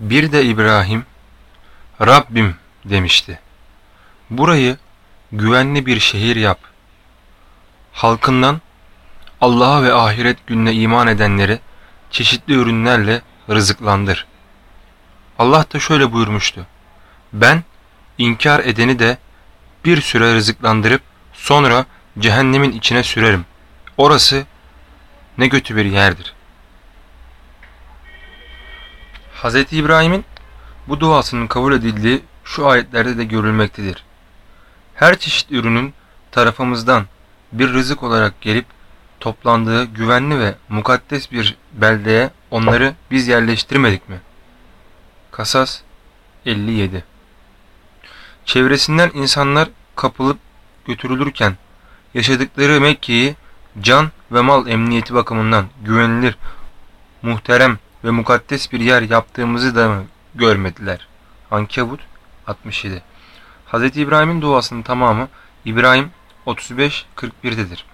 Bir de İbrahim, Rabbim demişti. Burayı güvenli bir şehir yap. Halkından Allah'a ve ahiret gününe iman edenleri çeşitli ürünlerle rızıklandır. Allah da şöyle buyurmuştu. Ben inkar edeni de bir süre rızıklandırıp sonra cehennemin içine sürerim. Orası ne kötü bir yerdir. Hz. İbrahim'in bu duasının kabul edildiği şu ayetlerde de görülmektedir. Her çeşit ürünün tarafımızdan bir rızık olarak gelip toplandığı güvenli ve mukaddes bir beldeye onları biz yerleştirmedik mi? Kasas 57 Çevresinden insanlar kapılıp götürülürken yaşadıkları Mekke'yi can ve mal emniyeti bakımından güvenilir, muhterem ve mukaddes bir yer yaptığımızı da mı görmediler? Ankebut 67 Hz. İbrahim'in duasının tamamı İbrahim 35-41'dedir.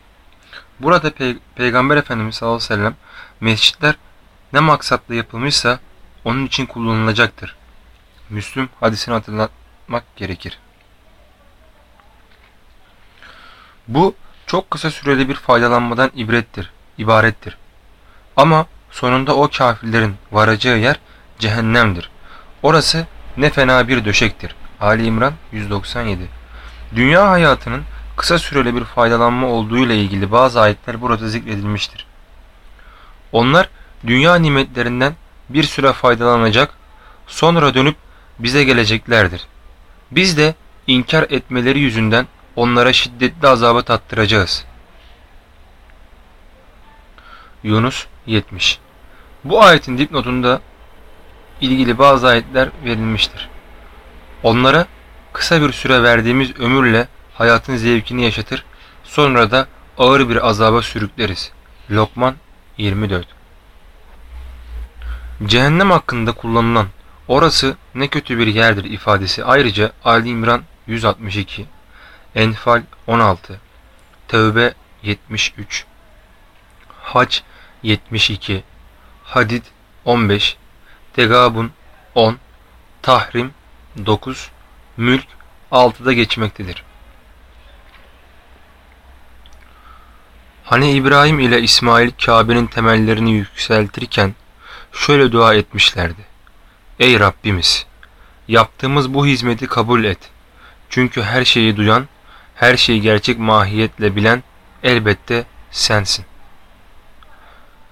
Burada Pey Peygamber Efendimiz sallallahu aleyhi ve sellem mescitler ne maksatla yapılmışsa onun için kullanılacaktır. Müslüm hadisini hatırlatmak gerekir. Bu çok kısa süreli bir faydalanmadan ibrettir, ibarettir. Ama sonunda o kafirlerin varacağı yer cehennemdir. Orası ne fena bir döşektir. Ali İmran 197 Dünya hayatının kısa süreli bir faydalanma olduğu ile ilgili bazı ayetler burada zikredilmiştir. Onlar dünya nimetlerinden bir süre faydalanacak, sonra dönüp bize geleceklerdir. Biz de inkar etmeleri yüzünden onlara şiddetli azaba tattıracağız. Yunus 70 Bu ayetin dipnotunda ilgili bazı ayetler verilmiştir. Onlara kısa bir süre verdiğimiz ömürle hayatın zevkini yaşatır, sonra da ağır bir azaba sürükleriz. Lokman 24 Cehennem hakkında kullanılan orası ne kötü bir yerdir ifadesi ayrıca Ali İmran 162, Enfal 16, Tevbe 73, Hac 72, Hadid 15, Tegabun 10, Tahrim 9, Mülk 6'da geçmektedir. Hani İbrahim ile İsmail Kabe'nin temellerini yükseltirken şöyle dua etmişlerdi. Ey Rabbimiz! Yaptığımız bu hizmeti kabul et. Çünkü her şeyi duyan, her şeyi gerçek mahiyetle bilen elbette sensin.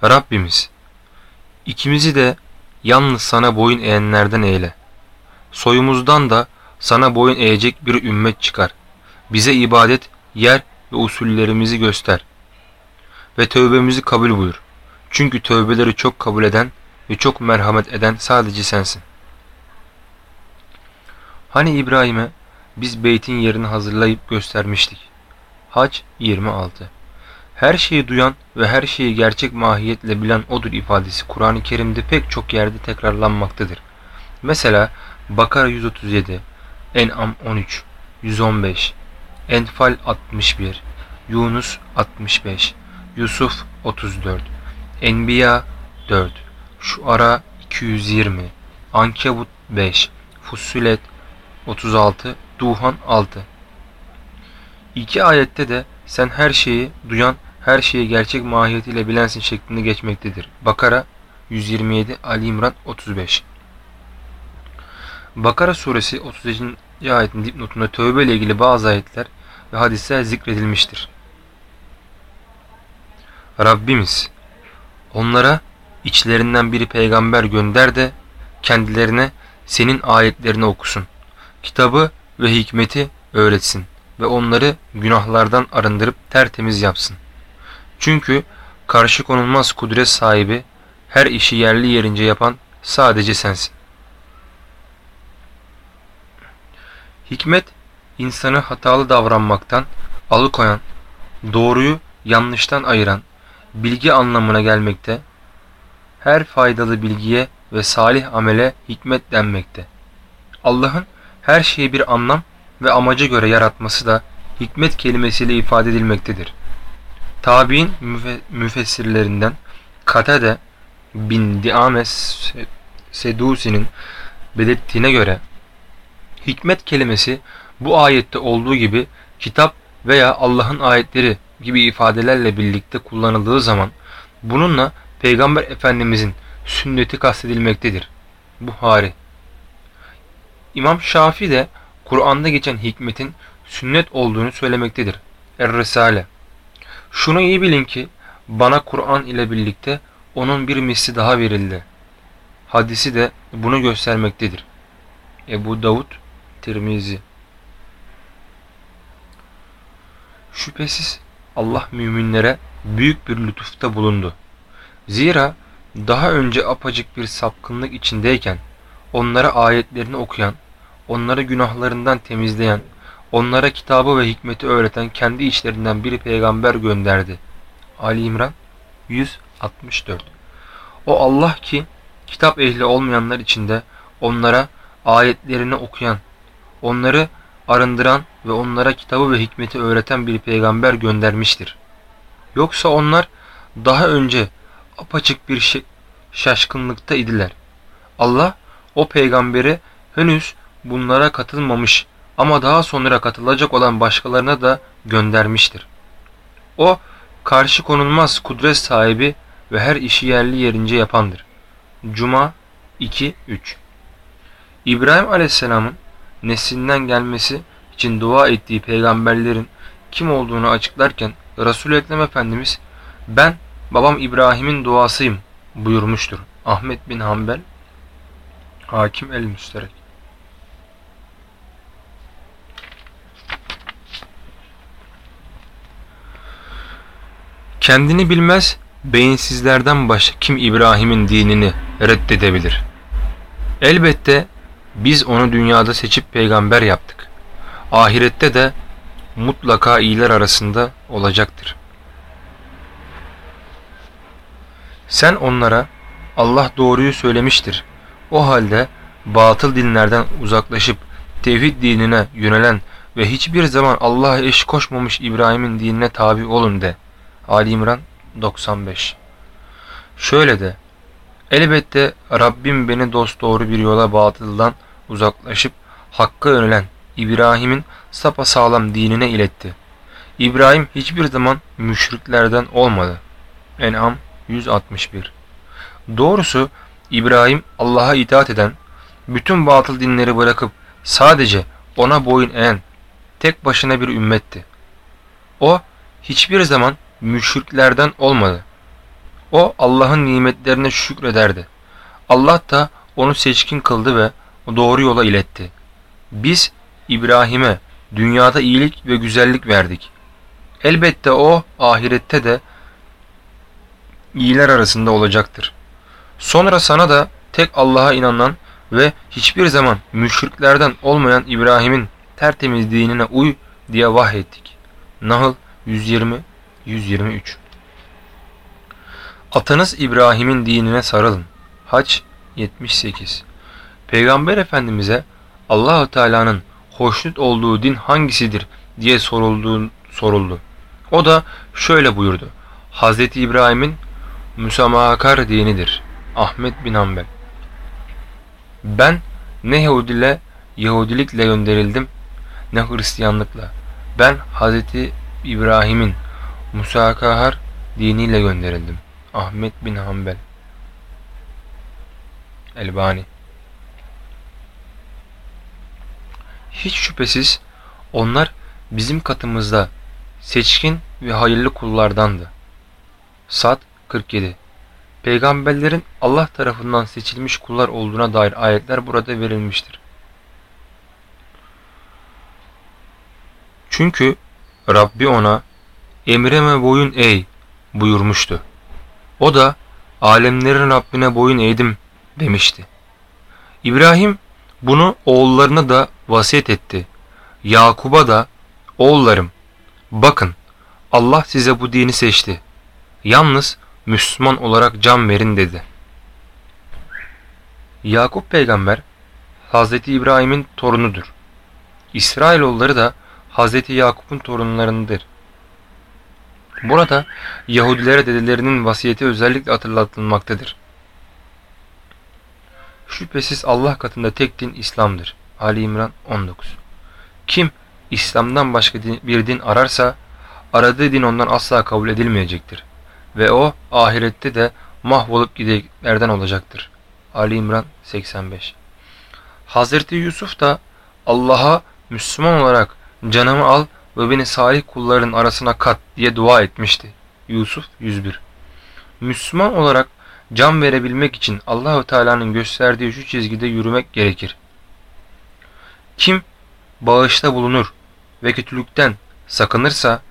Rabbimiz, ikimizi de yalnız sana boyun eğenlerden eyle. Soyumuzdan da sana boyun eğecek bir ümmet çıkar. Bize ibadet, yer ve usullerimizi göster. Ve tövbemizi kabul buyur. Çünkü tövbeleri çok kabul eden ve çok merhamet eden sadece sensin. Hani İbrahim'e biz beytin yerini hazırlayıp göstermiştik. Hac 26 Her şeyi duyan ve her şeyi gerçek mahiyetle bilen odur ifadesi Kur'an-ı Kerim'de pek çok yerde tekrarlanmaktadır. Mesela Bakara 137, En'am 13, 115, Enfal 61, Yunus 65, Yusuf 34, Enbiya 4, Şuara 220, Ankebut 5, Fussilet 36, Duhan 6. İki ayette de sen her şeyi duyan, her şeyi gerçek mahiyetiyle bilensin şeklinde geçmektedir. Bakara 127, Ali İmran 35. Bakara suresi 30. ayetin dipnotunda tövbe ile ilgili bazı ayetler ve hadisler zikredilmiştir. Rabbimiz onlara içlerinden biri peygamber gönder de kendilerine senin ayetlerini okusun. Kitabı ve hikmeti öğretsin ve onları günahlardan arındırıp tertemiz yapsın. Çünkü karşı konulmaz kudret sahibi, her işi yerli yerince yapan sadece sensin. Hikmet, insanı hatalı davranmaktan alıkoyan, doğruyu yanlıştan ayıran, bilgi anlamına gelmekte, her faydalı bilgiye ve salih amele hikmet denmekte. Allah'ın her şeyi bir anlam ve amaca göre yaratması da hikmet kelimesiyle ifade edilmektedir. Tabi'in müfessirlerinden Katade bin Diames Sedusi'nin belirttiğine göre hikmet kelimesi bu ayette olduğu gibi kitap veya Allah'ın ayetleri gibi ifadelerle birlikte kullanıldığı zaman bununla Peygamber Efendimizin sünneti kastedilmektedir. Buhari İmam Şafii de Kur'an'da geçen hikmetin sünnet olduğunu söylemektedir. Er-Risale Şunu iyi bilin ki bana Kur'an ile birlikte onun bir misli daha verildi. Hadisi de bunu göstermektedir. Ebu Davud, Tirmizi Şüphesiz Allah müminlere büyük bir lütufta bulundu. Zira daha önce apacık bir sapkınlık içindeyken onlara ayetlerini okuyan, onları günahlarından temizleyen, onlara kitabı ve hikmeti öğreten kendi içlerinden bir peygamber gönderdi. Ali İmran 164 O Allah ki kitap ehli olmayanlar içinde onlara ayetlerini okuyan, onları arındıran ve onlara kitabı ve hikmeti öğreten bir peygamber göndermiştir. Yoksa onlar daha önce apaçık bir şaşkınlıkta idiler. Allah o peygamberi henüz bunlara katılmamış ama daha sonra katılacak olan başkalarına da göndermiştir. O karşı konulmaz kudret sahibi ve her işi yerli yerince yapandır. Cuma 2-3 İbrahim Aleyhisselam'ın neslinden gelmesi için dua ettiği peygamberlerin kim olduğunu açıklarken Resul-i Ekrem Efendimiz ben babam İbrahim'in duasıyım buyurmuştur. Ahmet bin Hanbel Hakim el-Müsterek Kendini bilmez, beyinsizlerden başka kim İbrahim'in dinini reddedebilir? Elbette biz onu dünyada seçip peygamber yaptık. Ahirette de mutlaka iyiler arasında olacaktır. Sen onlara Allah doğruyu söylemiştir. O halde batıl dinlerden uzaklaşıp tevhid dinine yönelen ve hiçbir zaman Allah'a eş koşmamış İbrahim'in dinine tabi olun de. Ali İmran 95 Şöyle de Elbette Rabbim beni dost doğru bir yola batıldan uzaklaşıp hakka yönelen İbrahim'in sapasağlam dinine iletti. İbrahim hiçbir zaman müşriklerden olmadı. En'am 161 Doğrusu İbrahim Allah'a itaat eden, bütün batıl dinleri bırakıp sadece ona boyun eğen tek başına bir ümmetti. O hiçbir zaman müşriklerden olmadı. O Allah'ın nimetlerine şükrederdi. Allah da onu seçkin kıldı ve doğru yola iletti. Biz İbrahim'e dünyada iyilik ve güzellik verdik. Elbette o ahirette de iyiler arasında olacaktır. Sonra sana da tek Allah'a inanan ve hiçbir zaman müşriklerden olmayan İbrahim'in tertemiz dinine uy diye vahyettik. Nahl 120 123 Atanız İbrahim'in dinine sarılın. Haç 78 Peygamber Efendimiz'e Allahu Teala'nın hoşnut olduğu din hangisidir diye soruldu, soruldu. O da şöyle buyurdu. Hz. İbrahim'in müsamahakar dinidir. Ahmet bin Hanbel Ben ne Yahudile, Yahudilikle gönderildim ne Hristiyanlıkla. Ben Hz. İbrahim'in musakahar diniyle gönderildim. Ahmet bin Hanbel Elbani Hiç şüphesiz onlar bizim katımızda seçkin ve hayırlı kullardandı. Sad 47 Peygamberlerin Allah tarafından seçilmiş kullar olduğuna dair ayetler burada verilmiştir. Çünkü Rabbi ona emreme boyun eğ buyurmuştu. O da alemlerin Rabbine boyun eğdim demişti. İbrahim bunu oğullarına da vasiyet etti. Yakub'a da oğullarım bakın Allah size bu dini seçti. Yalnız Müslüman olarak can verin dedi. Yakup peygamber Hz. İbrahim'in torunudur. İsrailoğulları da Hz. Yakup'un torunlarındır. Burada Yahudilere dedelerinin vasiyeti özellikle hatırlatılmaktadır. Şüphesiz Allah katında tek din İslam'dır. Ali İmran 19 Kim İslam'dan başka bir din ararsa aradığı din ondan asla kabul edilmeyecektir. Ve o ahirette de mahvolup gideceklerden olacaktır. Ali İmran 85 Hazreti Yusuf da Allah'a Müslüman olarak canımı al ve beni salih kulların arasına kat diye dua etmişti. Yusuf 101 Müslüman olarak can verebilmek için Allahü Teala'nın gösterdiği şu çizgide yürümek gerekir. Kim bağışta bulunur ve kötülükten sakınırsa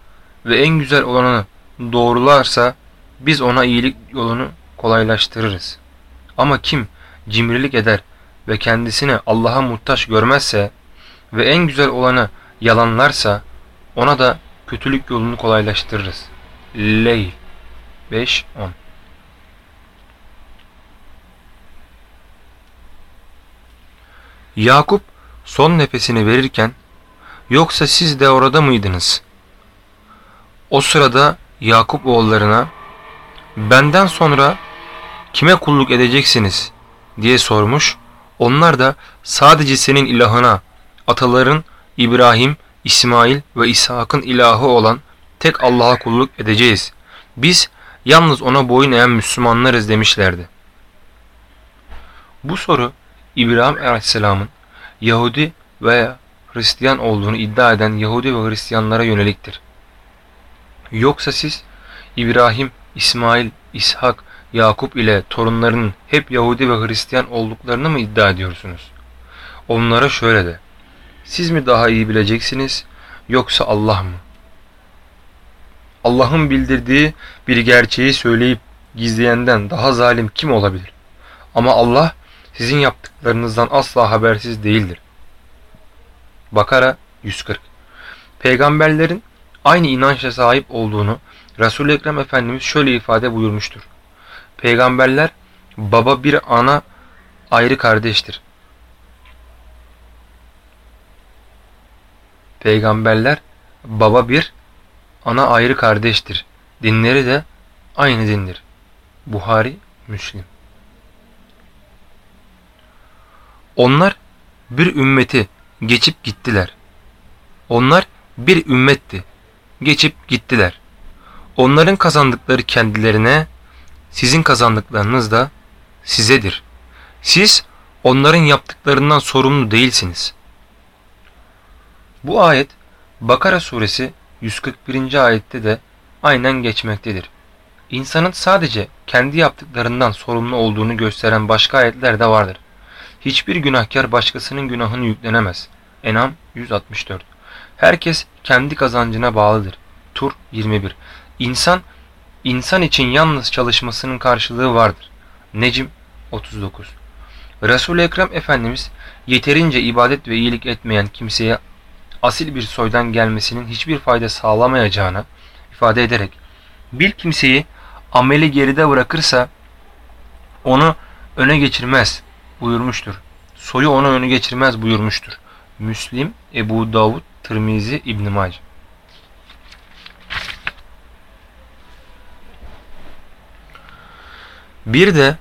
ve en güzel olanı doğrularsa biz ona iyilik yolunu kolaylaştırırız. Ama kim cimrilik eder ve kendisini Allah'a muhtaç görmezse ve en güzel olanı yalanlarsa ona da kötülük yolunu kolaylaştırırız. Leyl 5-10 Yakup son nefesini verirken yoksa siz de orada mıydınız? O sırada Yakup oğullarına benden sonra kime kulluk edeceksiniz diye sormuş. Onlar da sadece senin ilahına, ataların İbrahim, İsmail ve İshak'ın ilahı olan tek Allah'a kulluk edeceğiz. Biz yalnız ona boyun eğen Müslümanlarız demişlerdi. Bu soru İbrahim Aleyhisselam'ın Yahudi veya Hristiyan olduğunu iddia eden Yahudi ve Hristiyanlara yöneliktir. Yoksa siz İbrahim, İsmail, İshak, Yakup ile torunlarının hep Yahudi ve Hristiyan olduklarını mı iddia ediyorsunuz? Onlara şöyle de, siz mi daha iyi bileceksiniz yoksa Allah mı? Allah'ın bildirdiği bir gerçeği söyleyip gizleyenden daha zalim kim olabilir? Ama Allah sizin yaptıklarınızdan asla habersiz değildir. Bakara 140 Peygamberlerin aynı inançla sahip olduğunu Resul-i Ekrem Efendimiz şöyle ifade buyurmuştur. Peygamberler baba bir ana ayrı kardeştir. Peygamberler baba bir ana ayrı kardeştir. Dinleri de aynı dindir. Buhari, Müslim. Onlar bir ümmeti geçip gittiler. Onlar bir ümmetti. Geçip gittiler. Onların kazandıkları kendilerine, sizin kazandıklarınız da sizedir. Siz onların yaptıklarından sorumlu değilsiniz. Bu ayet Bakara suresi 141. ayette de aynen geçmektedir. İnsanın sadece kendi yaptıklarından sorumlu olduğunu gösteren başka ayetler de vardır. Hiçbir günahkar başkasının günahını yüklenemez. Enam 164 Herkes kendi kazancına bağlıdır. Tur 21 İnsan, insan için yalnız çalışmasının karşılığı vardır. Necim 39 Resul-i Ekrem Efendimiz yeterince ibadet ve iyilik etmeyen kimseye asil bir soydan gelmesinin hiçbir fayda sağlamayacağını ifade ederek bir kimseyi ameli geride bırakırsa onu öne geçirmez buyurmuştur. Soyu onu öne geçirmez buyurmuştur. Müslim, Ebu Davud, Tirmizi, İbn Mac. Bir de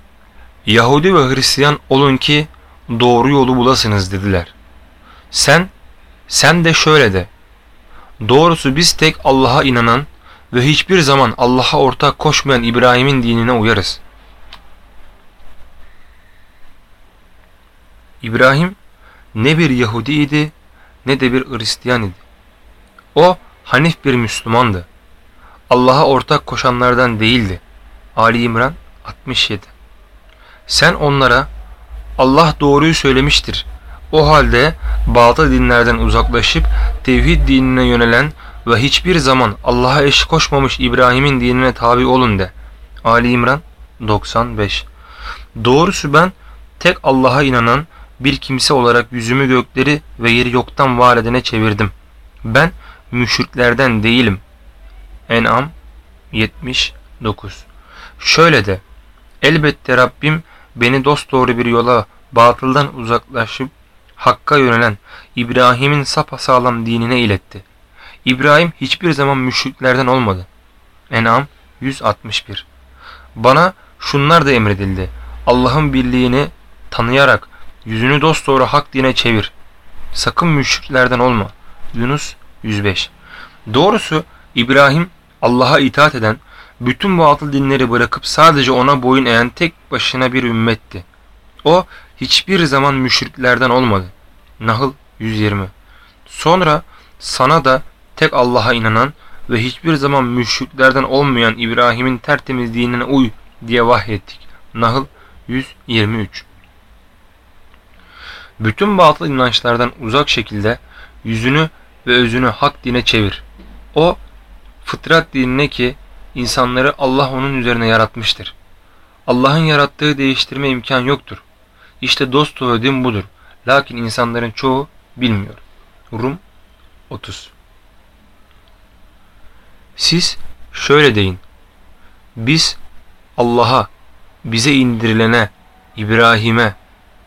Yahudi ve Hristiyan olun ki doğru yolu bulasınız dediler. Sen, sen de şöyle de. Doğrusu biz tek Allah'a inanan ve hiçbir zaman Allah'a ortak koşmayan İbrahim'in dinine uyarız. İbrahim ne bir Yahudiydi ne de bir Hristiyan idi. O Hanif bir Müslümandı. Allah'a ortak koşanlardan değildi. Ali İmran 67 Sen onlara Allah doğruyu söylemiştir. O halde batıl dinlerden uzaklaşıp tevhid dinine yönelen ve hiçbir zaman Allah'a eş koşmamış İbrahim'in dinine tabi olun de. Ali İmran 95 Doğrusu ben tek Allah'a inanan bir kimse olarak yüzümü gökleri ve yeri yoktan var edene çevirdim. Ben müşriklerden değilim. En'am 79 Şöyle de elbette Rabbim beni dosdoğru bir yola batıldan uzaklaşıp Hakk'a yönelen İbrahim'in sapasağlam dinine iletti. İbrahim hiçbir zaman müşriklerden olmadı. En'am 161 Bana şunlar da emredildi. Allah'ın birliğini tanıyarak yüzünü dosdoğru hak dine çevir. Sakın müşriklerden olma. Yunus 105 Doğrusu İbrahim Allah'a itaat eden, bütün batıl dinleri bırakıp sadece ona boyun eğen tek başına bir ümmetti. O hiçbir zaman müşriklerden olmadı. Nahl 120 Sonra sana da tek Allah'a inanan ve hiçbir zaman müşriklerden olmayan İbrahim'in tertemiz dinine uy diye vahyettik. Nahl 123 Bütün batıl inançlardan uzak şekilde yüzünü ve özünü hak dine çevir. O fıtrat dinine ki insanları Allah onun üzerine yaratmıştır. Allah'ın yarattığı değiştirme imkan yoktur. İşte dost doğru din budur. Lakin insanların çoğu bilmiyor. Rum 30 Siz şöyle deyin. Biz Allah'a, bize indirilene, İbrahim'e,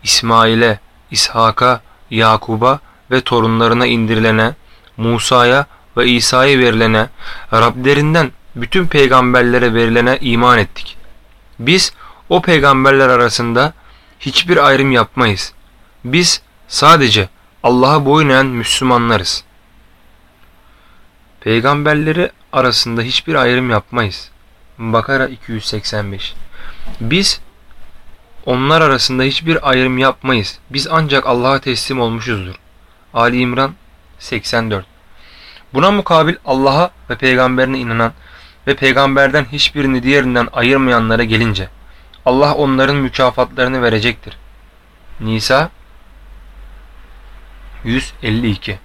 İsmail'e, İshak'a, Yakub'a ve torunlarına indirilene, Musa'ya ve İsa'ya verilene, Rablerinden bütün peygamberlere verilene iman ettik. Biz o peygamberler arasında hiçbir ayrım yapmayız. Biz sadece Allah'a boyun eğen Müslümanlarız. Peygamberleri arasında hiçbir ayrım yapmayız. Bakara 285 Biz onlar arasında hiçbir ayrım yapmayız. Biz ancak Allah'a teslim olmuşuzdur. Ali İmran 84 Buna mukabil Allah'a ve peygamberine inanan ve peygamberden hiçbirini diğerinden ayırmayanlara gelince Allah onların mükafatlarını verecektir. Nisa 152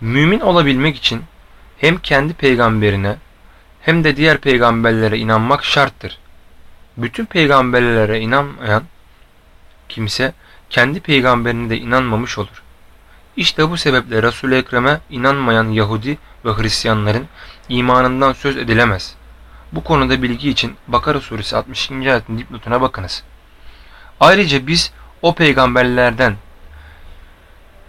Mümin olabilmek için hem kendi peygamberine hem de diğer peygamberlere inanmak şarttır. Bütün peygamberlere inanmayan kimse kendi peygamberine de inanmamış olur. İşte bu sebeple Resul-i Ekrem'e inanmayan Yahudi ve Hristiyanların imanından söz edilemez. Bu konuda bilgi için Bakara suresi 62. ayetin dipnotuna bakınız. Ayrıca biz o peygamberlerden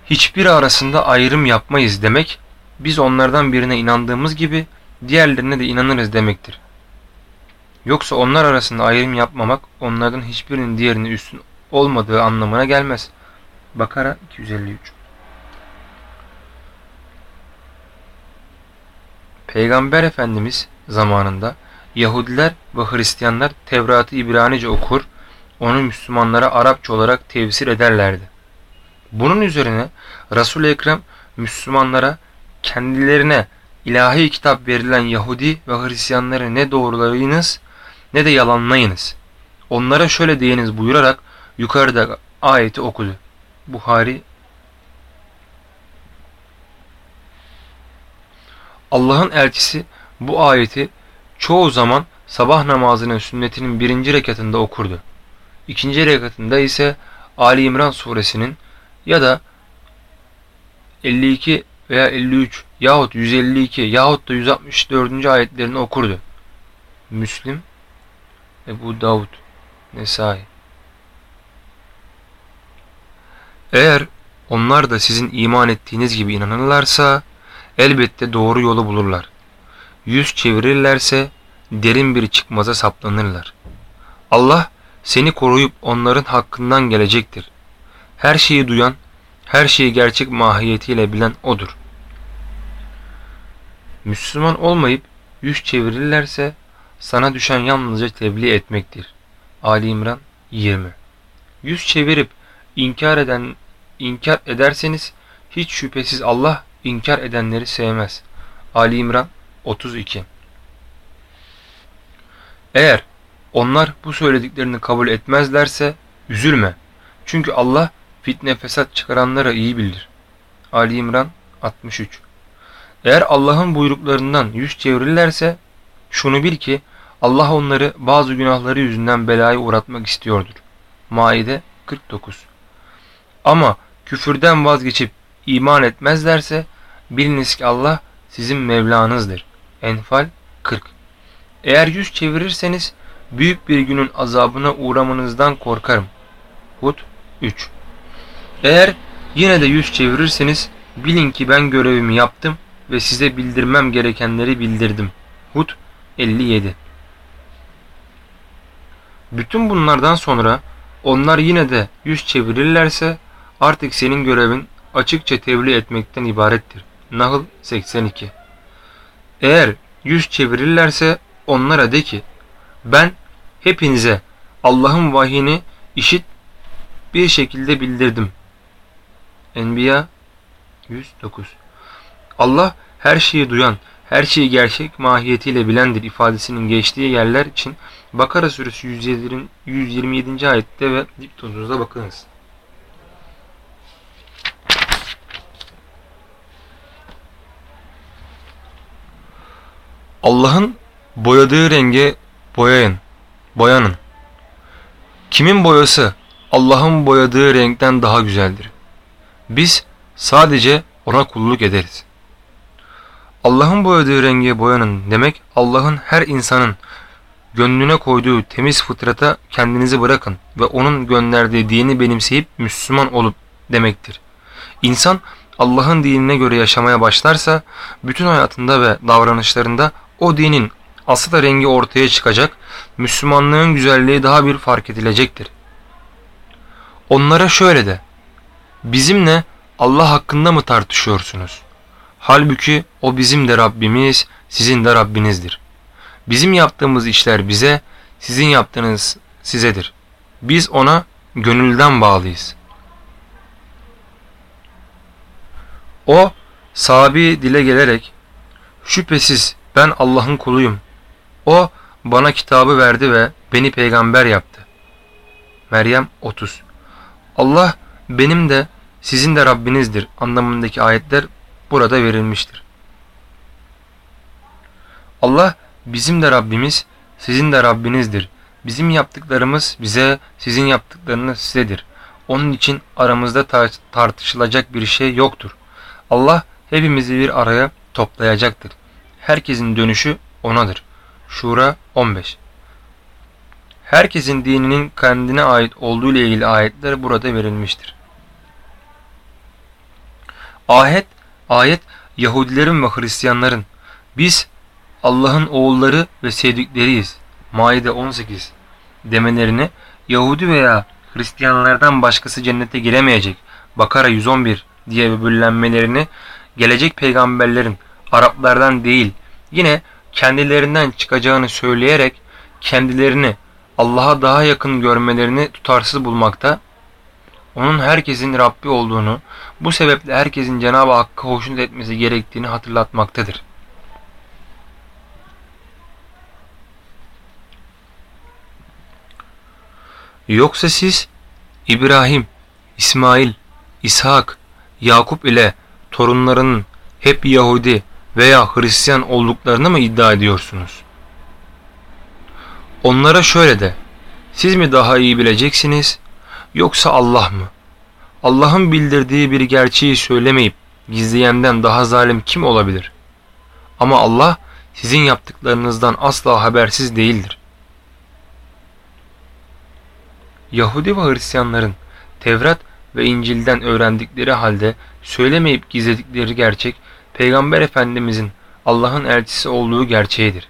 hiçbir arasında ayrım yapmayız demek, biz onlardan birine inandığımız gibi diğerlerine de inanırız demektir. Yoksa onlar arasında ayrım yapmamak onlardan hiçbirinin diğerine üstün olmadığı anlamına gelmez. Bakara 253 Peygamber Efendimiz zamanında Yahudiler ve Hristiyanlar Tevrat'ı İbranice okur, onu Müslümanlara Arapça olarak tefsir ederlerdi. Bunun üzerine Resul-i Ekrem Müslümanlara kendilerine ilahi kitap verilen Yahudi ve Hristiyanları ne doğrulayınız ne de yalanlayınız. Onlara şöyle diyeniz buyurarak yukarıda ayeti okudu. Buhari Allah'ın elçisi bu ayeti çoğu zaman sabah namazının sünnetinin birinci rekatında okurdu. İkinci rekatında ise Ali İmran suresinin ya da 52 veya 53 yahut 152 yahut da 164. ayetlerini okurdu. Müslim, Ebu Davud, Nesai. Eğer onlar da sizin iman ettiğiniz gibi inanırlarsa elbette doğru yolu bulurlar. Yüz çevirirlerse derin bir çıkmaza saplanırlar. Allah seni koruyup onların hakkından gelecektir. Her şeyi duyan, her şeyi gerçek mahiyetiyle bilen O'dur. Müslüman olmayıp yüz çevirirlerse sana düşen yalnızca tebliğ etmektir. Ali İmran 20 Yüz çevirip inkar eden inkar ederseniz hiç şüphesiz Allah inkar edenleri sevmez. Ali İmran 32 Eğer onlar bu söylediklerini kabul etmezlerse üzülme. Çünkü Allah fitne fesat çıkaranlara iyi bilir. Ali İmran 63 Eğer Allah'ın buyruklarından yüz çevirirlerse şunu bil ki Allah onları bazı günahları yüzünden belaya uğratmak istiyordur. Maide 49 Ama küfürden vazgeçip iman etmezlerse biliniz ki Allah sizin Mevlanızdır. Enfal 40 Eğer yüz çevirirseniz büyük bir günün azabına uğramanızdan korkarım. Hud 3 Eğer yine de yüz çevirirseniz bilin ki ben görevimi yaptım ve size bildirmem gerekenleri bildirdim. Hud 57 Bütün bunlardan sonra onlar yine de yüz çevirirlerse artık senin görevin açıkça tebliğ etmekten ibarettir. Nahl 82 Eğer yüz çevirirlerse onlara de ki ben hepinize Allah'ın vahyini işit bir şekilde bildirdim. Enbiya 109 Allah her şeyi duyan, her şeyi gerçek mahiyetiyle bilendir ifadesinin geçtiği yerler için Bakara suresi 107, 127. ayette ve dipnotunuzda bakınız. Allah'ın boyadığı renge boyayın, boyanın. Kimin boyası Allah'ın boyadığı renkten daha güzeldir. Biz sadece ona kulluk ederiz. Allah'ın boyadığı renge boyanın demek Allah'ın her insanın gönlüne koyduğu temiz fıtrata kendinizi bırakın ve onun gönderdiği dini benimseyip Müslüman olup demektir. İnsan Allah'ın dinine göre yaşamaya başlarsa bütün hayatında ve davranışlarında o dinin asıl rengi ortaya çıkacak, Müslümanlığın güzelliği daha bir fark edilecektir. Onlara şöyle de, bizimle Allah hakkında mı tartışıyorsunuz? Halbuki o bizim de Rabbimiz, sizin de Rabbinizdir. Bizim yaptığımız işler bize, sizin yaptığınız sizedir. Biz ona gönülden bağlıyız. O sabi dile gelerek şüphesiz ben Allah'ın kuluyum. O bana kitabı verdi ve beni peygamber yaptı. Meryem 30 Allah benim de sizin de Rabbinizdir anlamındaki ayetler burada verilmiştir. Allah bizim de Rabbimiz, sizin de Rabbinizdir. Bizim yaptıklarımız bize, sizin yaptıklarınız sizedir. Onun için aramızda tartışılacak bir şey yoktur. Allah hepimizi bir araya toplayacaktır. Herkesin dönüşü O'nadır. Şura 15 Herkesin dininin kendine ait olduğu ile ilgili ayetler burada verilmiştir. Ayet, ayet Yahudilerin ve Hristiyanların biz Allah'ın oğulları ve sevdikleriyiz. Maide 18 demelerini Yahudi veya Hristiyanlardan başkası cennete giremeyecek. Bakara 111 diye böbürlenmelerini gelecek peygamberlerin Araplardan değil yine kendilerinden çıkacağını söyleyerek kendilerini Allah'a daha yakın görmelerini tutarsız bulmakta, onun herkesin Rabbi olduğunu, bu sebeple herkesin Cenab-ı Hakk'a hoşnut etmesi gerektiğini hatırlatmaktadır. Yoksa siz İbrahim, İsmail, İshak, Yakup ile torunlarının hep Yahudi veya Hristiyan olduklarını mı iddia ediyorsunuz? Onlara şöyle de, siz mi daha iyi bileceksiniz yoksa Allah mı? Allah'ın bildirdiği bir gerçeği söylemeyip gizleyenden daha zalim kim olabilir? Ama Allah sizin yaptıklarınızdan asla habersiz değildir. Yahudi ve Hristiyanların Tevrat ve İncil'den öğrendikleri halde söylemeyip gizledikleri gerçek Peygamber Efendimizin Allah'ın elçisi olduğu gerçeğidir.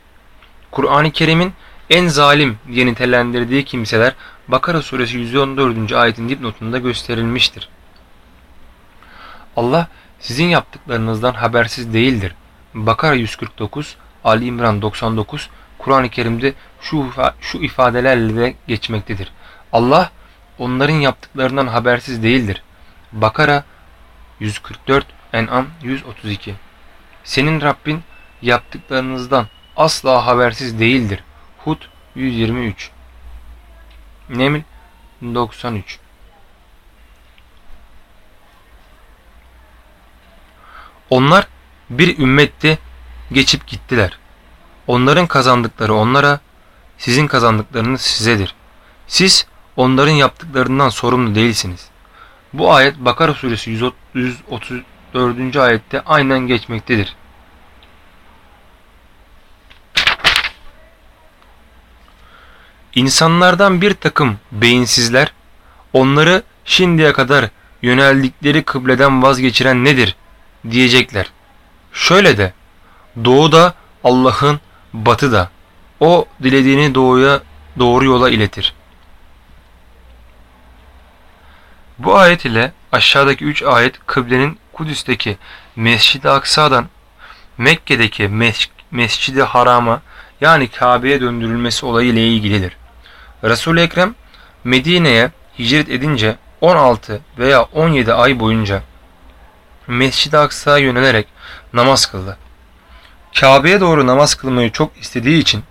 Kur'an-ı Kerim'in en zalim diye nitelendirdiği kimseler Bakara suresi 114. ayetin dipnotunda gösterilmiştir. Allah sizin yaptıklarınızdan habersiz değildir. Bakara 149, Ali İmran 99, Kur'an-ı Kerim'de şu, şu ifadelerle de geçmektedir. Allah onların yaptıklarından habersiz değildir. Bakara 144, En'am 132 Senin Rabbin yaptıklarınızdan asla habersiz değildir. Hud 123 Neml 93 Onlar bir ümmetti geçip gittiler. Onların kazandıkları onlara, sizin kazandıklarınız sizedir. Siz onların yaptıklarından sorumlu değilsiniz. Bu ayet Bakara suresi 134. ayette aynen geçmektedir. İnsanlardan bir takım beyinsizler onları şimdiye kadar yöneldikleri kıbleden vazgeçiren nedir diyecekler. Şöyle de doğuda Allah'ın batıda o dilediğini doğuya doğru yola iletir. Bu ayet ile aşağıdaki 3 ayet kıblenin Kudüs'teki Mescid-i Aksa'dan Mekke'deki Mes Mescid-i Haram'a yani Kabe'ye döndürülmesi olayı ile ilgilidir. Resul-i Ekrem Medine'ye hicret edince 16 veya 17 ay boyunca Mescid-i Aksa'ya yönelerek namaz kıldı. Kabe'ye doğru namaz kılmayı çok istediği için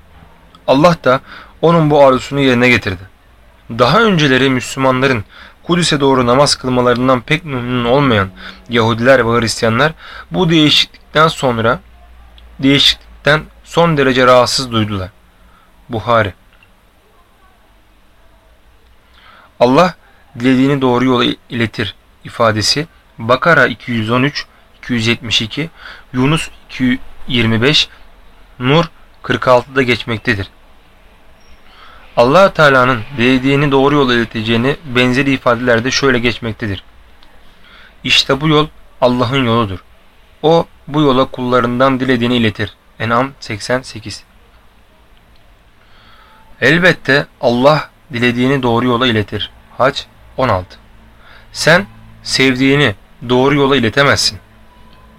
Allah da onun bu arzusunu yerine getirdi. Daha önceleri Müslümanların Kudüs'e doğru namaz kılmalarından pek memnun olmayan Yahudiler ve Hristiyanlar bu değişiklikten sonra değişiklikten son derece rahatsız duydular. Buhari Allah dilediğini doğru yola iletir ifadesi Bakara 213, 272, Yunus 225, Nur 46'da geçmektedir. Allah Teala'nın dilediğini doğru yola ileteceğini benzeri ifadelerde şöyle geçmektedir. İşte bu yol Allah'ın yoludur. O bu yola kullarından dilediğini iletir. En'am 88 Elbette Allah dilediğini doğru yola iletir. Hac 16 Sen sevdiğini doğru yola iletemezsin.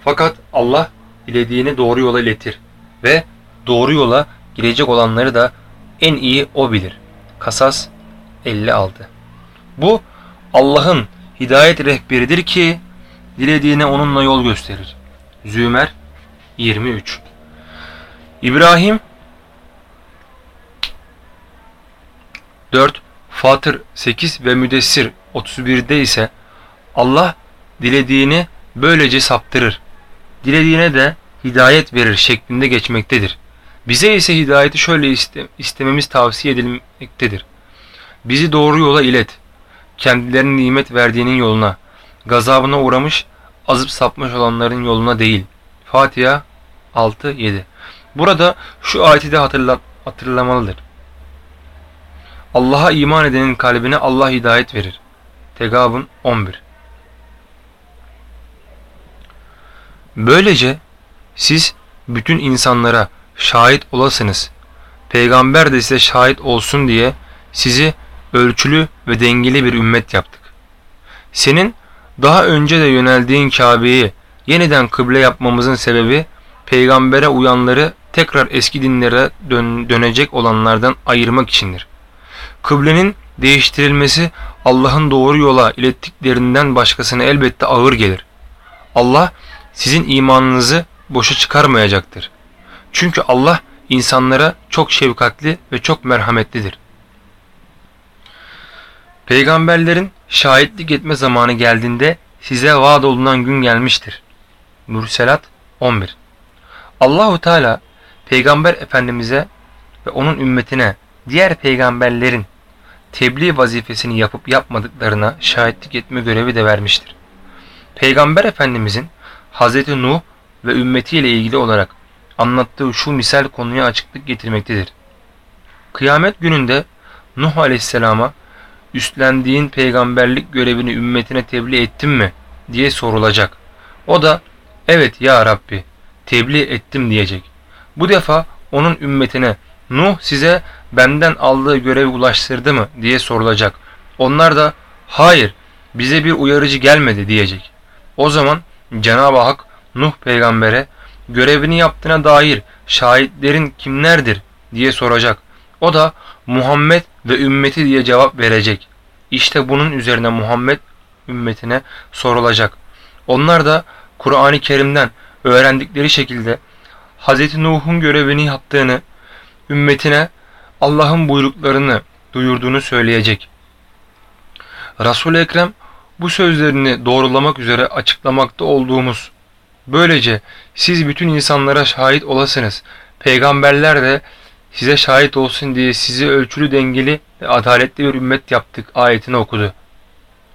Fakat Allah dilediğini doğru yola iletir ve doğru yola girecek olanları da en iyi O bilir. Kasas 56 Bu Allah'ın hidayet rehberidir ki dilediğine onunla yol gösterir. Zümer 23 İbrahim 4 Fatır 8 ve Müdessir 31'de ise Allah dilediğini böylece saptırır. Dilediğine de hidayet verir şeklinde geçmektedir. Bize ise hidayeti şöyle iste istememiz tavsiye edilmektedir. Bizi doğru yola ilet. Kendilerine nimet verdiğinin yoluna, gazabına uğramış, azıp sapmış olanların yoluna değil. Fatiha 6-7 Burada şu ayeti de hatırla hatırlamalıdır. Allah'a iman edenin kalbine Allah hidayet verir. Tegabun 11 Böylece siz bütün insanlara şahit olasınız. Peygamber de size şahit olsun diye sizi ölçülü ve dengeli bir ümmet yaptık. Senin daha önce de yöneldiğin Kabe'yi yeniden kıble yapmamızın sebebi peygambere uyanları tekrar eski dinlere dön dönecek olanlardan ayırmak içindir. Kıblenin değiştirilmesi Allah'ın doğru yola ilettiklerinden başkasına elbette ağır gelir. Allah sizin imanınızı boşa çıkarmayacaktır. Çünkü Allah insanlara çok şefkatli ve çok merhametlidir. Peygamberlerin şahitlik etme zamanı geldiğinde size vaat olunan gün gelmiştir. Mürselat 11 Allahu Teala Peygamber Efendimiz'e ve onun ümmetine diğer peygamberlerin tebliğ vazifesini yapıp yapmadıklarına şahitlik etme görevi de vermiştir. Peygamber Efendimizin Hz. Nuh ve ümmetiyle ilgili olarak anlattığı şu misal konuya açıklık getirmektedir. Kıyamet gününde Nuh Aleyhisselam'a üstlendiğin peygamberlik görevini ümmetine tebliğ ettin mi diye sorulacak. O da evet ya Rabbi tebliğ ettim diyecek. Bu defa onun ümmetine Nuh size benden aldığı görevi ulaştırdı mı diye sorulacak. Onlar da hayır bize bir uyarıcı gelmedi diyecek. O zaman Cenab-ı Hak Nuh peygambere görevini yaptığına dair şahitlerin kimlerdir diye soracak. O da Muhammed ve ümmeti diye cevap verecek. İşte bunun üzerine Muhammed ümmetine sorulacak. Onlar da Kur'an-ı Kerim'den öğrendikleri şekilde Hz. Nuh'un görevini yaptığını, ümmetine Allah'ın buyruklarını duyurduğunu söyleyecek. Resul-i Ekrem bu sözlerini doğrulamak üzere açıklamakta olduğumuz böylece siz bütün insanlara şahit olasınız. Peygamberler de size şahit olsun diye sizi ölçülü dengeli ve adaletli bir ümmet yaptık ayetini okudu.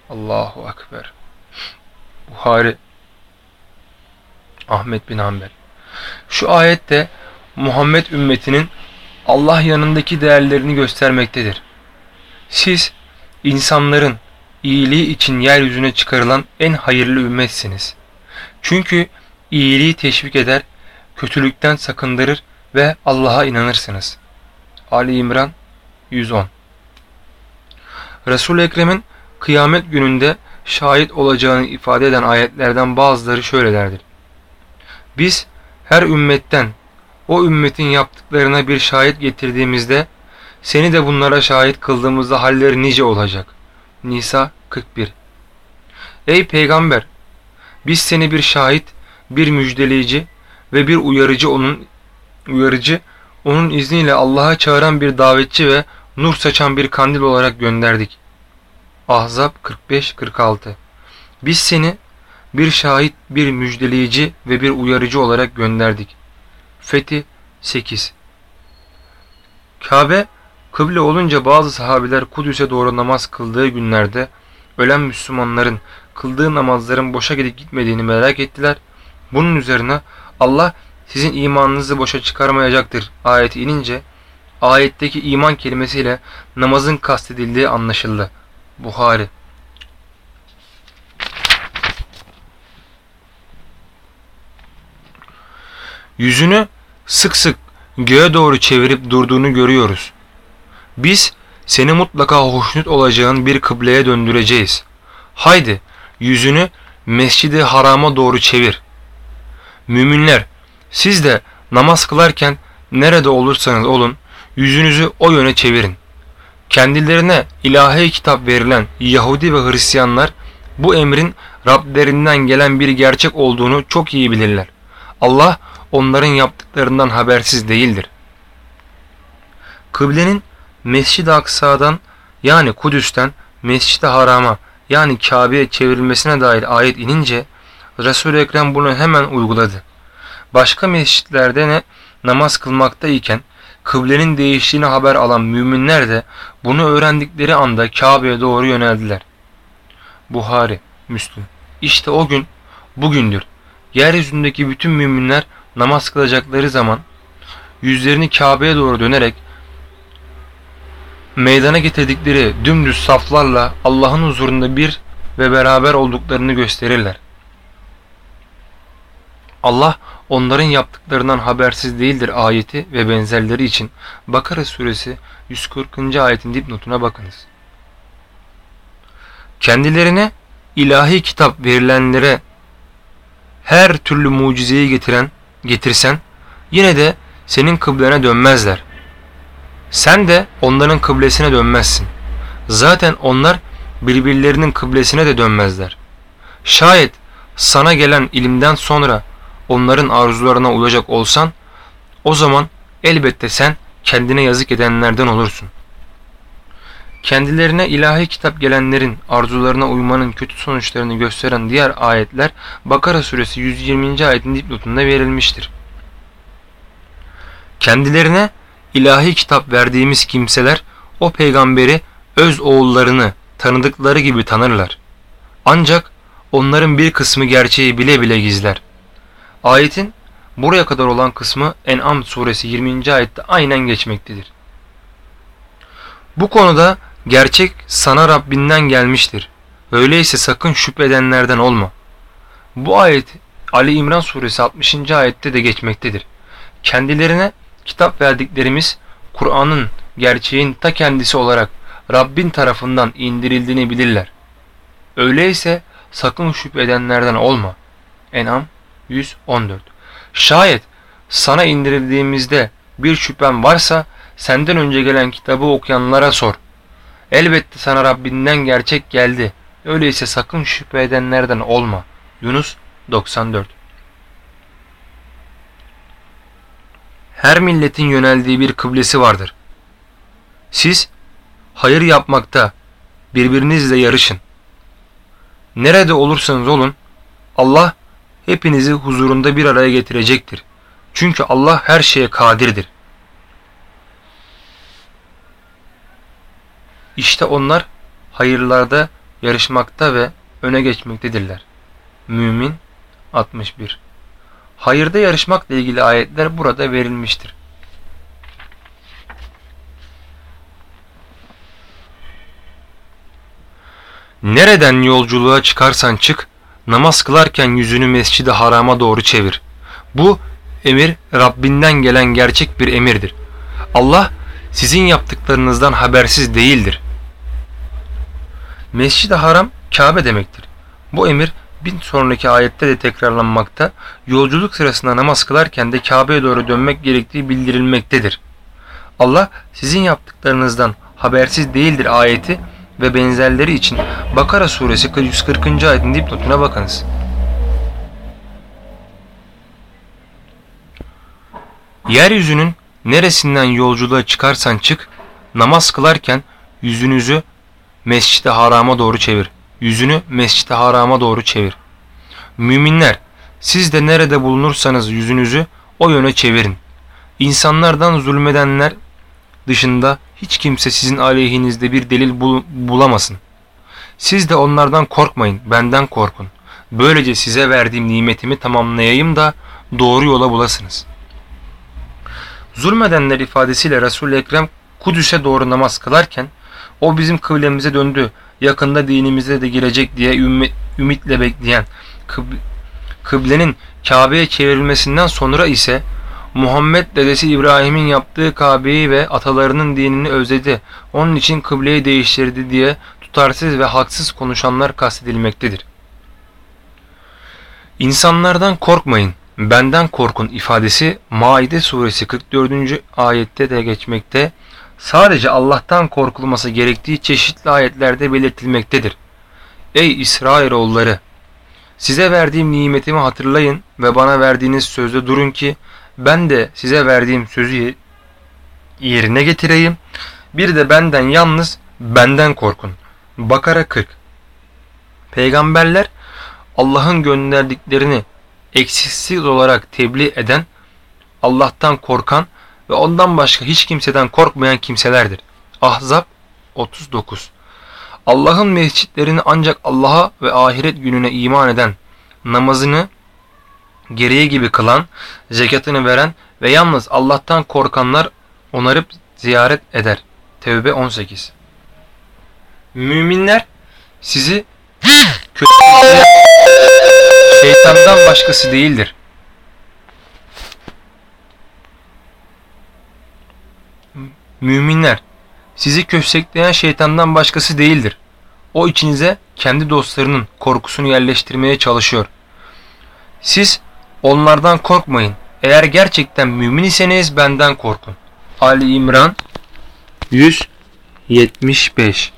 Allahu Ekber. Buhari Ahmet bin Hanbel. Şu ayette Muhammed ümmetinin Allah yanındaki değerlerini göstermektedir. Siz insanların iyiliği için yeryüzüne çıkarılan en hayırlı ümmetsiniz. Çünkü iyiliği teşvik eder, kötülükten sakındırır ve Allah'a inanırsınız. Ali İmran 110 Resul-i Ekrem'in kıyamet gününde şahit olacağını ifade eden ayetlerden bazıları şöylelerdir. Biz her ümmetten o ümmetin yaptıklarına bir şahit getirdiğimizde seni de bunlara şahit kıldığımızda halleri nice olacak. Nisa 41 Ey peygamber! Biz seni bir şahit, bir müjdeleyici ve bir uyarıcı onun uyarıcı, onun izniyle Allah'a çağıran bir davetçi ve nur saçan bir kandil olarak gönderdik. Ahzab 45-46 Biz seni bir şahit, bir müjdeleyici ve bir uyarıcı olarak gönderdik. Fethi 8 Kabe, kıble olunca bazı sahabiler Kudüs'e doğru namaz kıldığı günlerde ölen Müslümanların kıldığı namazların boşa gidip gitmediğini merak ettiler. Bunun üzerine Allah sizin imanınızı boşa çıkarmayacaktır ayeti inince ayetteki iman kelimesiyle namazın kastedildiği anlaşıldı. Buhari Yüzünü sık sık göğe doğru çevirip durduğunu görüyoruz. Biz seni mutlaka hoşnut olacağın bir kıbleye döndüreceğiz. Haydi yüzünü mescidi harama doğru çevir. Müminler siz de namaz kılarken nerede olursanız olun yüzünüzü o yöne çevirin. Kendilerine ilahi kitap verilen Yahudi ve Hristiyanlar bu emrin Rablerinden gelen bir gerçek olduğunu çok iyi bilirler. Allah onların yaptıklarından habersiz değildir. Kıblenin Mescid-i Aksa'dan yani Kudüs'ten Mescid-i Haram'a yani Kabe'ye çevrilmesine dair ayet inince Resul-i Ekrem bunu hemen uyguladı. Başka mescitlerde ne namaz kılmaktayken kıblenin değiştiğini haber alan müminler de bunu öğrendikleri anda Kabe'ye doğru yöneldiler. Buhari, Müslüm. İşte o gün bugündür. Yeryüzündeki bütün müminler namaz kılacakları zaman yüzlerini Kabe'ye doğru dönerek meydana getirdikleri dümdüz saflarla Allah'ın huzurunda bir ve beraber olduklarını gösterirler. Allah onların yaptıklarından habersiz değildir ayeti ve benzerleri için Bakara suresi 140. ayetin dipnotuna bakınız. Kendilerine ilahi kitap verilenlere her türlü mucizeyi getiren getirsen yine de senin kıblene dönmezler. Sen de onların kıblesine dönmezsin. Zaten onlar birbirlerinin kıblesine de dönmezler. Şayet sana gelen ilimden sonra onların arzularına uyacak olsan o zaman elbette sen kendine yazık edenlerden olursun. Kendilerine ilahi kitap gelenlerin arzularına uymanın kötü sonuçlarını gösteren diğer ayetler Bakara suresi 120. ayetin dipnotunda verilmiştir. Kendilerine ilahi kitap verdiğimiz kimseler o peygamberi öz oğullarını tanıdıkları gibi tanırlar. Ancak onların bir kısmı gerçeği bile bile gizler. Ayetin buraya kadar olan kısmı En'am suresi 20. ayette aynen geçmektedir. Bu konuda gerçek sana Rabbinden gelmiştir. Öyleyse sakın şüphedenlerden olma. Bu ayet Ali İmran suresi 60. ayette de geçmektedir. Kendilerine kitap verdiklerimiz Kur'an'ın gerçeğin ta kendisi olarak Rabbin tarafından indirildiğini bilirler. Öyleyse sakın şüphedenlerden olma. En'am 114 Şayet sana indirildiğimizde bir şüphen varsa senden önce gelen kitabı okuyanlara sor. Elbette sana Rabbinden gerçek geldi. Öyleyse sakın şüphe edenlerden olma. Yunus 94 Her milletin yöneldiği bir kıblesi vardır. Siz hayır yapmakta birbirinizle yarışın. Nerede olursanız olun Allah hepinizi huzurunda bir araya getirecektir. Çünkü Allah her şeye kadirdir. İşte onlar hayırlarda yarışmakta ve öne geçmektedirler. Mümin 61 Hayırda yarışmakla ilgili ayetler burada verilmiştir. Nereden yolculuğa çıkarsan çık, namaz kılarken yüzünü mescidi harama doğru çevir. Bu emir Rabbinden gelen gerçek bir emirdir. Allah sizin yaptıklarınızdan habersiz değildir. Mescid-i Haram Kabe demektir. Bu emir bir sonraki ayette de tekrarlanmakta, yolculuk sırasında namaz kılarken de Kabe'ye doğru dönmek gerektiği bildirilmektedir. Allah sizin yaptıklarınızdan habersiz değildir ayeti ve benzerleri için Bakara suresi 140. ayetin dipnotuna bakınız. Yeryüzünün neresinden yolculuğa çıkarsan çık, namaz kılarken yüzünüzü mescid harama doğru çevir. Yüzünü mescid harama doğru çevir. Müminler, siz de nerede bulunursanız yüzünüzü o yöne çevirin. İnsanlardan zulmedenler dışında hiç kimse sizin aleyhinizde bir delil bul bulamasın. Siz de onlardan korkmayın, benden korkun. Böylece size verdiğim nimetimi tamamlayayım da doğru yola bulasınız. Zulmedenler ifadesiyle Resul-i Ekrem Kudüs'e doğru namaz kılarken o bizim kıblemize döndü, yakında dinimize de girecek diye ümitle bekleyen kıblenin Kabe'ye çevrilmesinden sonra ise Muhammed dedesi İbrahim'in yaptığı Kabe'yi ve atalarının dinini özledi. Onun için kıbleyi değiştirdi diye tutarsız ve haksız konuşanlar kastedilmektedir. İnsanlardan korkmayın, benden korkun ifadesi Maide suresi 44. ayette de geçmekte. Sadece Allah'tan korkulması gerektiği çeşitli ayetlerde belirtilmektedir. Ey İsrailoğulları! Size verdiğim nimetimi hatırlayın ve bana verdiğiniz sözde durun ki ben de size verdiğim sözü yerine getireyim. Bir de benden yalnız benden korkun. Bakara 40 Peygamberler Allah'ın gönderdiklerini eksiksiz olarak tebliğ eden, Allah'tan korkan ve ondan başka hiç kimseden korkmayan kimselerdir. Ahzab 39 Allah'ın mescitlerini ancak Allah'a ve ahiret gününe iman eden, namazını gereği gibi kılan, zekatını veren ve yalnız Allah'tan korkanlar onarıp ziyaret eder. Tevbe 18 Müminler sizi kötülükle şeytandan başkası değildir. Müminler sizi köstekleyen şeytandan başkası değildir. O içinize kendi dostlarının korkusunu yerleştirmeye çalışıyor. Siz onlardan korkmayın. Eğer gerçekten mümin iseniz benden korkun. Ali İmran 175